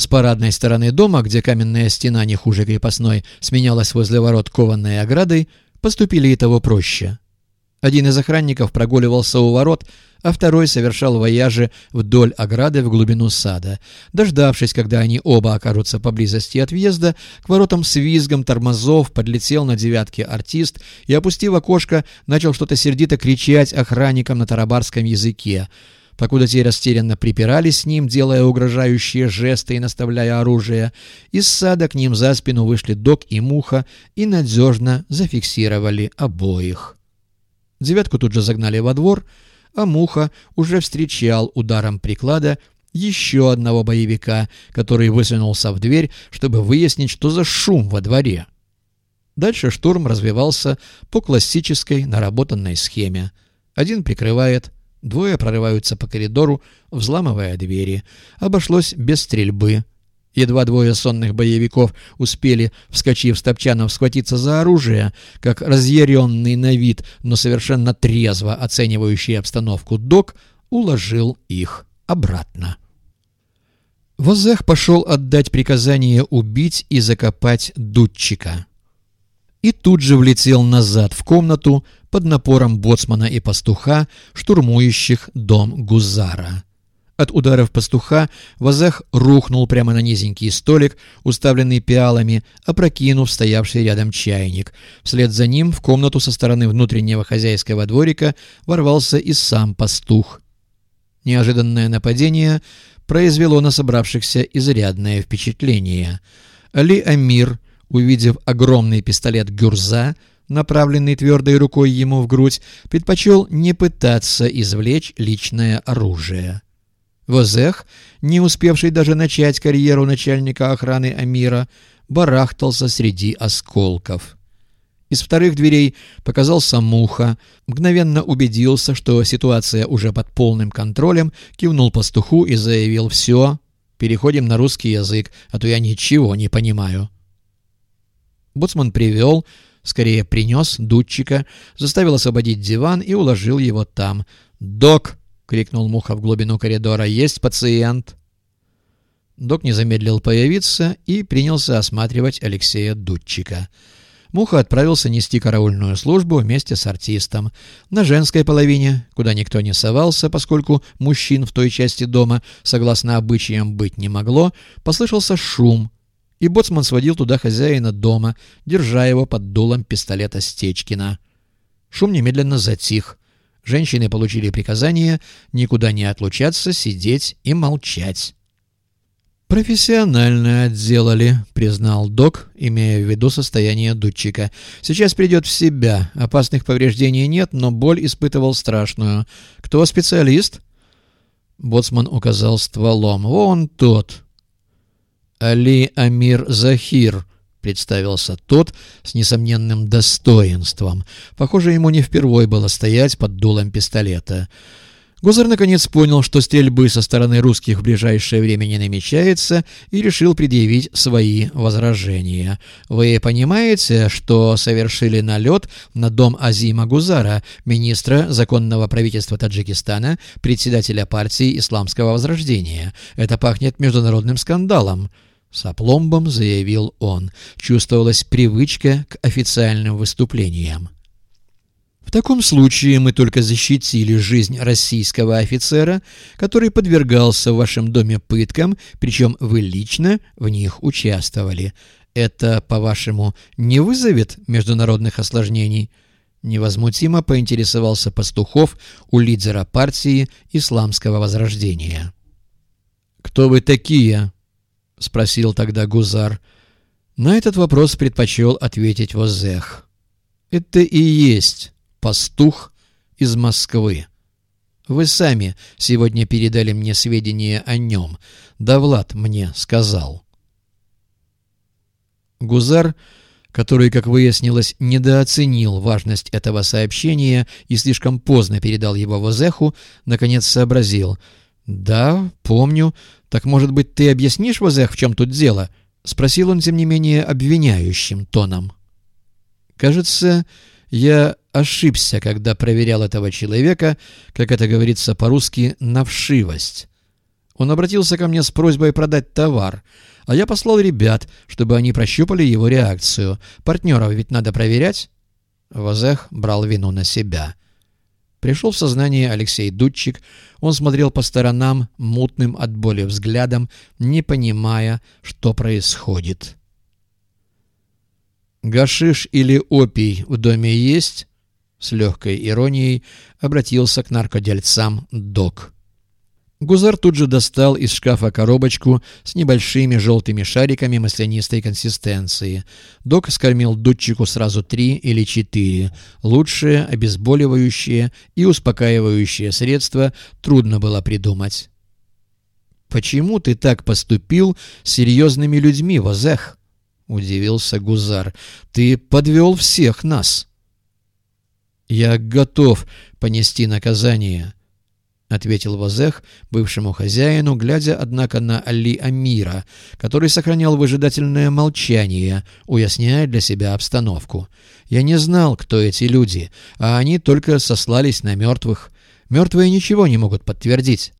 С парадной стороны дома, где каменная стена не хуже крепостной сменялась возле ворот кованной оградой, поступили и того проще. Один из охранников прогуливался у ворот, а второй совершал вояжи вдоль ограды в глубину сада. Дождавшись, когда они оба окажутся поблизости от въезда, к воротам с визгом тормозов подлетел на девятке артист и, опустив окошко, начал что-то сердито кричать охранникам на тарабарском языке. Покуда те растерянно припирались с ним, делая угрожающие жесты и наставляя оружие, из сада к ним за спину вышли док и муха и надежно зафиксировали обоих. Девятку тут же загнали во двор, а Муха уже встречал ударом приклада еще одного боевика, который высунулся в дверь, чтобы выяснить, что за шум во дворе. Дальше штурм развивался по классической наработанной схеме. Один прикрывает, двое прорываются по коридору, взламывая двери. Обошлось без стрельбы. Едва двое сонных боевиков успели, вскочив с топчанов, схватиться за оружие, как разъяренный на вид, но совершенно трезво оценивающий обстановку док уложил их обратно. Возех пошел отдать приказание убить и закопать дудчика. И тут же влетел назад в комнату под напором боцмана и пастуха, штурмующих дом Гузара. От ударов пастуха Вазах рухнул прямо на низенький столик, уставленный пиалами, опрокинув стоявший рядом чайник. Вслед за ним в комнату со стороны внутреннего хозяйского дворика ворвался и сам пастух. Неожиданное нападение произвело на собравшихся изрядное впечатление. Али Амир, увидев огромный пистолет Гюрза, направленный твердой рукой ему в грудь, предпочел не пытаться извлечь личное оружие. Возех, не успевший даже начать карьеру начальника охраны Амира, барахтался среди осколков. Из вторых дверей показался Муха, мгновенно убедился, что ситуация уже под полным контролем, кивнул пастуху и заявил «Все, переходим на русский язык, а то я ничего не понимаю». Боцман привел, скорее принес дудчика, заставил освободить диван и уложил его там. «Док!» крикнул Муха в глубину коридора. «Есть пациент!» Док не замедлил появиться и принялся осматривать Алексея Дудчика. Муха отправился нести караульную службу вместе с артистом. На женской половине, куда никто не совался, поскольку мужчин в той части дома, согласно обычаям, быть не могло, послышался шум, и боцман сводил туда хозяина дома, держа его под дулом пистолета Стечкина. Шум немедленно затих. Женщины получили приказание никуда не отлучаться, сидеть и молчать. «Профессионально отделали», — признал док, имея в виду состояние дудчика. «Сейчас придет в себя. Опасных повреждений нет, но боль испытывал страшную. Кто специалист?» Боцман указал стволом. «Вон тот». «Али Амир Захир», — представился тот с несомненным достоинством. Похоже, ему не впервой было стоять под дулом пистолета. Гузар наконец понял, что стрельбы со стороны русских в ближайшее время не намечается, и решил предъявить свои возражения. «Вы понимаете, что совершили налет на дом Азима Гузара, министра законного правительства Таджикистана, председателя партии Исламского Возрождения? Это пахнет международным скандалом». С опломбом заявил он. Чувствовалась привычка к официальным выступлениям. В таком случае мы только защитили жизнь российского офицера, который подвергался в вашем доме пыткам, причем вы лично в них участвовали. Это, по-вашему, не вызовет международных осложнений?» Невозмутимо поинтересовался Пастухов у лидера партии Исламского Возрождения. «Кто вы такие?» — спросил тогда Гузар. На этот вопрос предпочел ответить Возех. «Это и есть пастух из Москвы. Вы сами сегодня передали мне сведения о нем. Да Влад мне сказал». Гузар, который, как выяснилось, недооценил важность этого сообщения и слишком поздно передал его Возеху, наконец сообразил. «Да, помню, «Так, может быть, ты объяснишь, Возех, в чем тут дело?» — спросил он, тем не менее, обвиняющим тоном. «Кажется, я ошибся, когда проверял этого человека, как это говорится по-русски, на вшивость. Он обратился ко мне с просьбой продать товар, а я послал ребят, чтобы они прощупали его реакцию. Партнеров ведь надо проверять. Вазех брал вину на себя. Пришел в сознание Алексей Дудчик. Он смотрел по сторонам мутным от боли взглядом, не понимая, что происходит. «Гашиш или опий в доме есть?» С легкой иронией обратился к наркодельцам док. Гузар тут же достал из шкафа коробочку с небольшими желтыми шариками маслянистой консистенции. Док скормил дудчику сразу три или четыре. Лучшее, обезболивающее и успокаивающее средство трудно было придумать. «Почему ты так поступил с серьезными людьми, Вазех?» — удивился Гузар. «Ты подвел всех нас». «Я готов понести наказание», — ответил Вазех бывшему хозяину, глядя, однако, на Али Амира, который сохранял выжидательное молчание, уясняя для себя обстановку. «Я не знал, кто эти люди, а они только сослались на мертвых. Мертвые ничего не могут подтвердить».